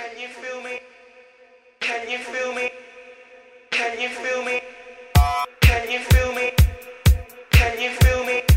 Can you feel me? Can you feel me? Can you feel me? Can you feel me? Can you feel me?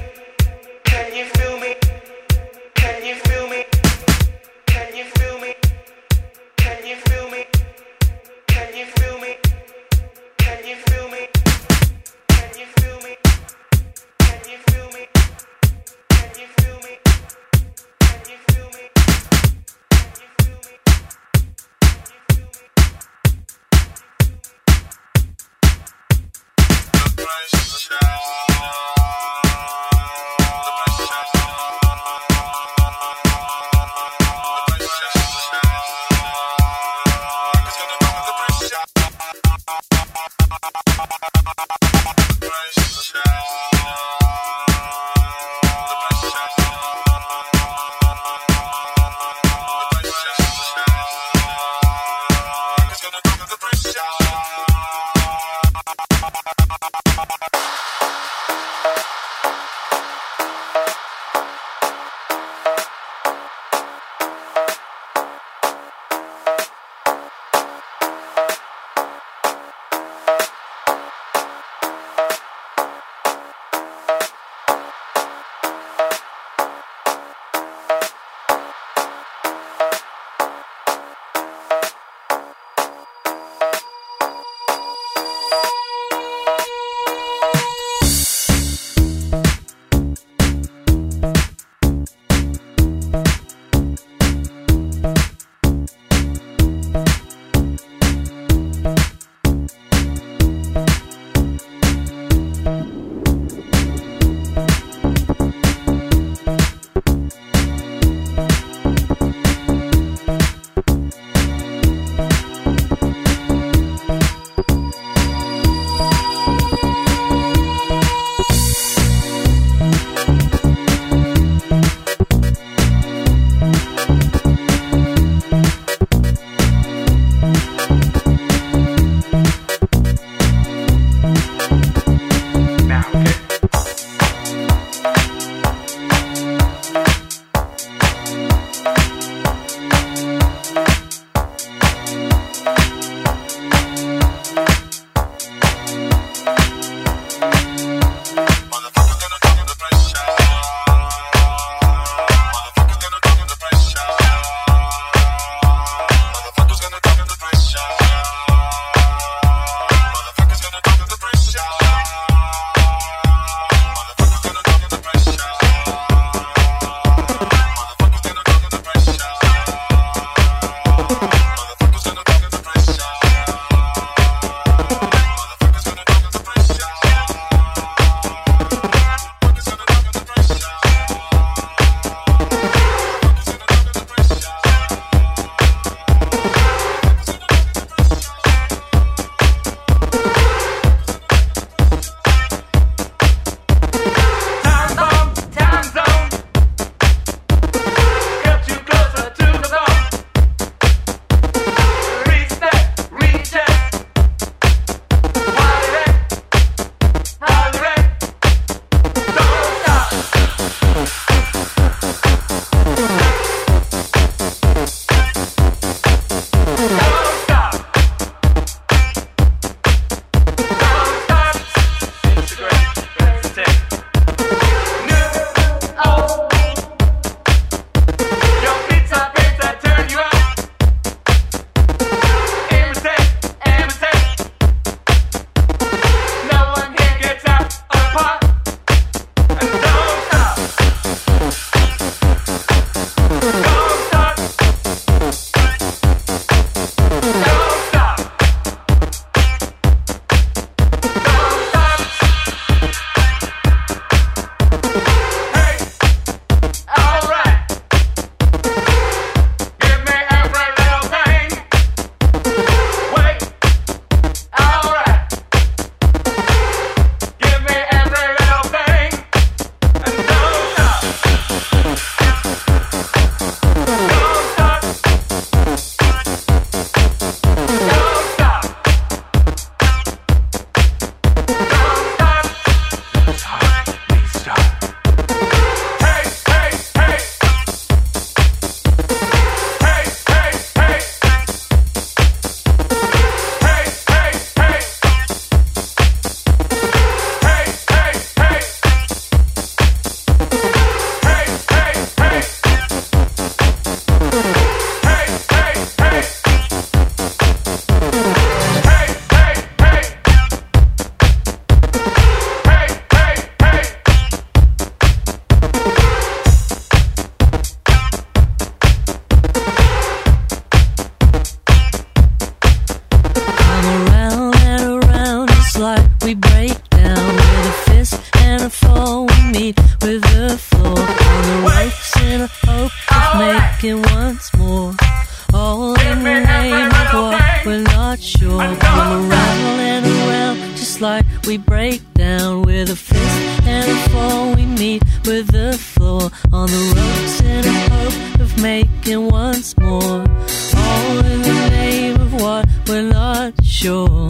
we're not sure.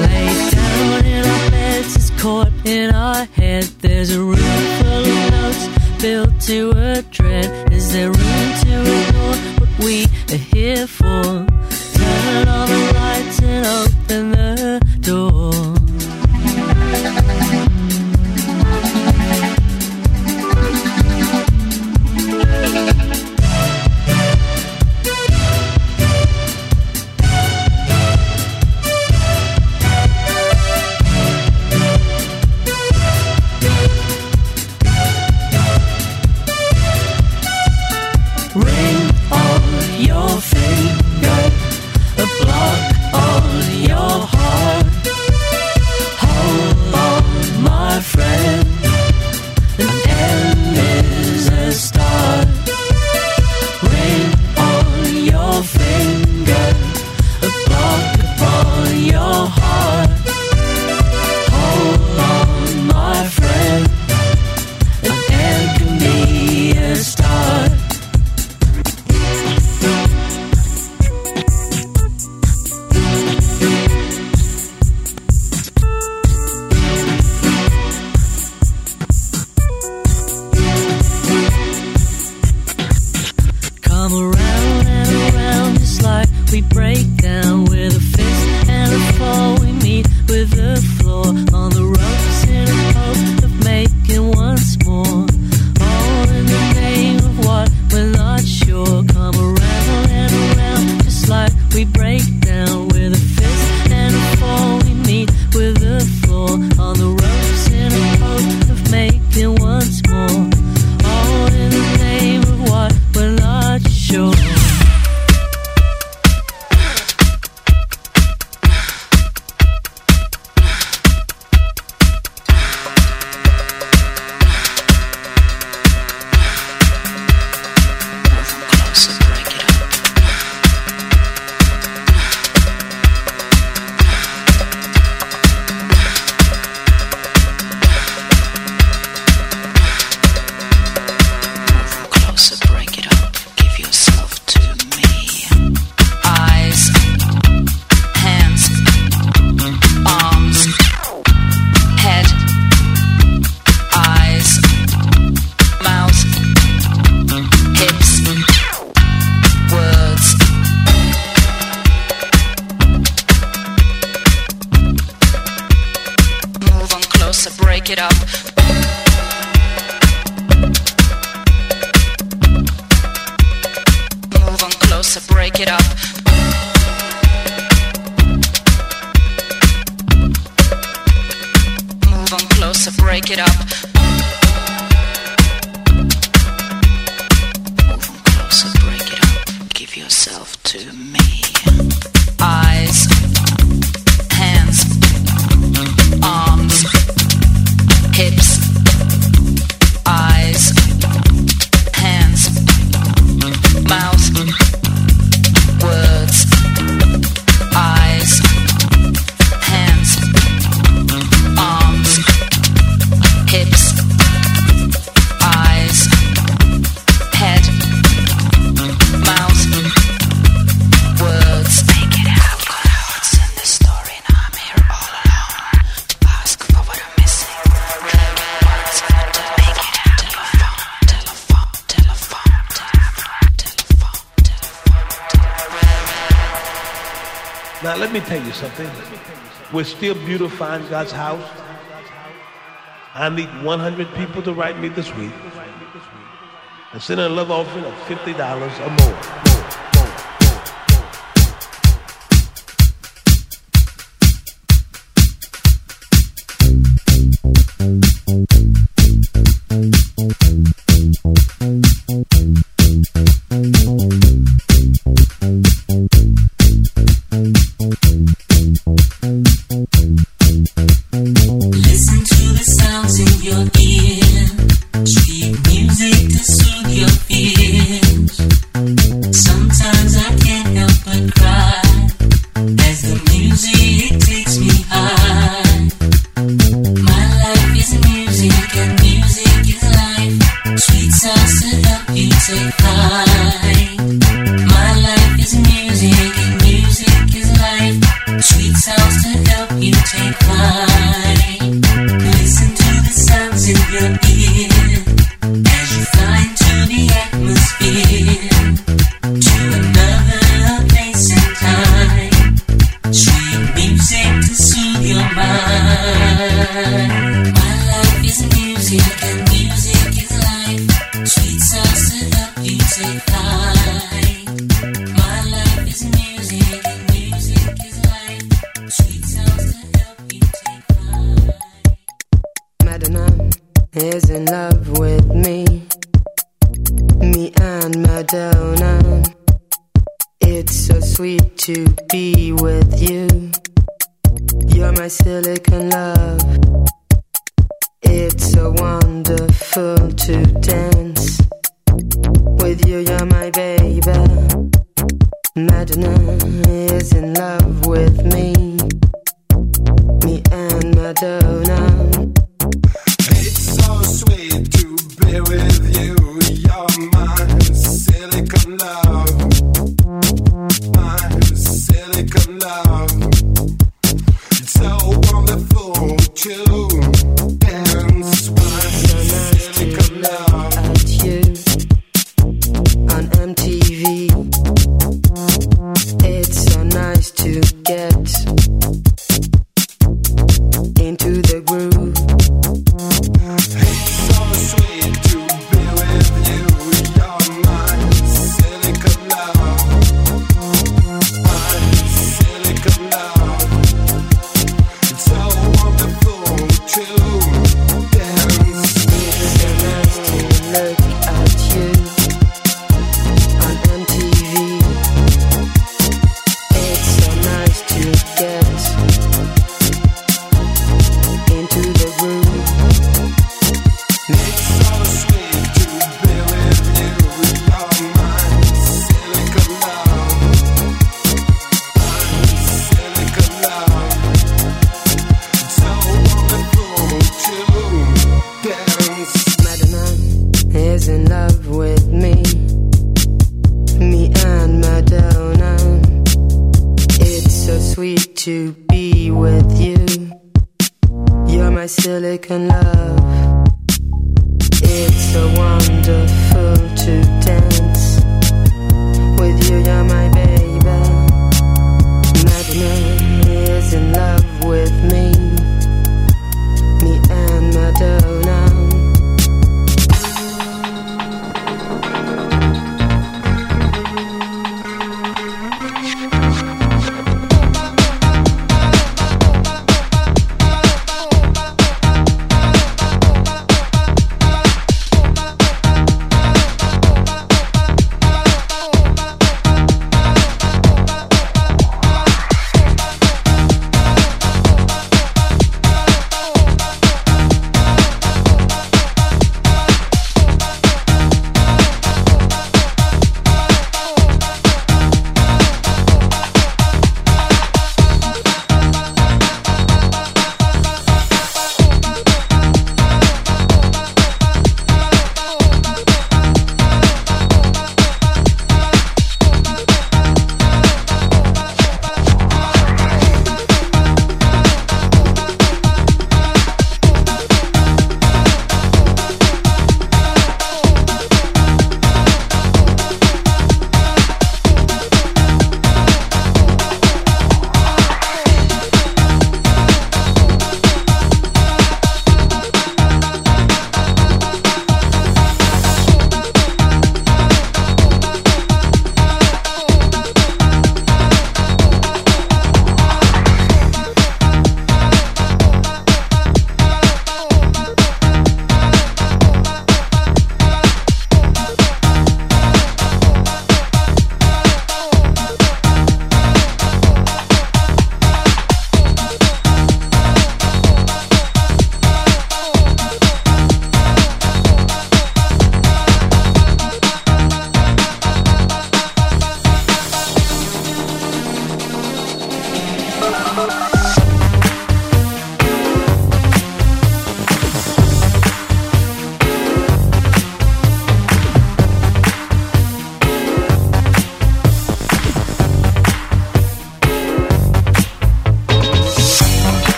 Laid down in our beds, it's caught in our head. There's a room full of notes built to a dread. Is there room to ignore what we are here for? Now, let me tell you something. We're still beautifying God's house. I need 100 people to write me this week and send a love offering of $50 or more. yo time. Madonna is in love with me. Me and Madonna. making love.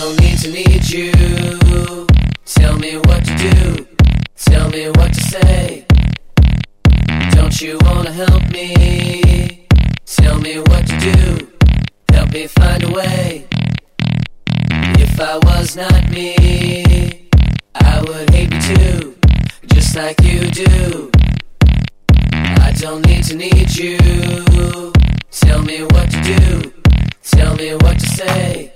Don't need to need you. Tell me what to do. Tell me what to say. Don't you wanna help me? Tell me what to do. Help me find a way. If I was not me, I would hate me too, just like you do. I don't need to need you. Tell me what to do. Tell me what to say.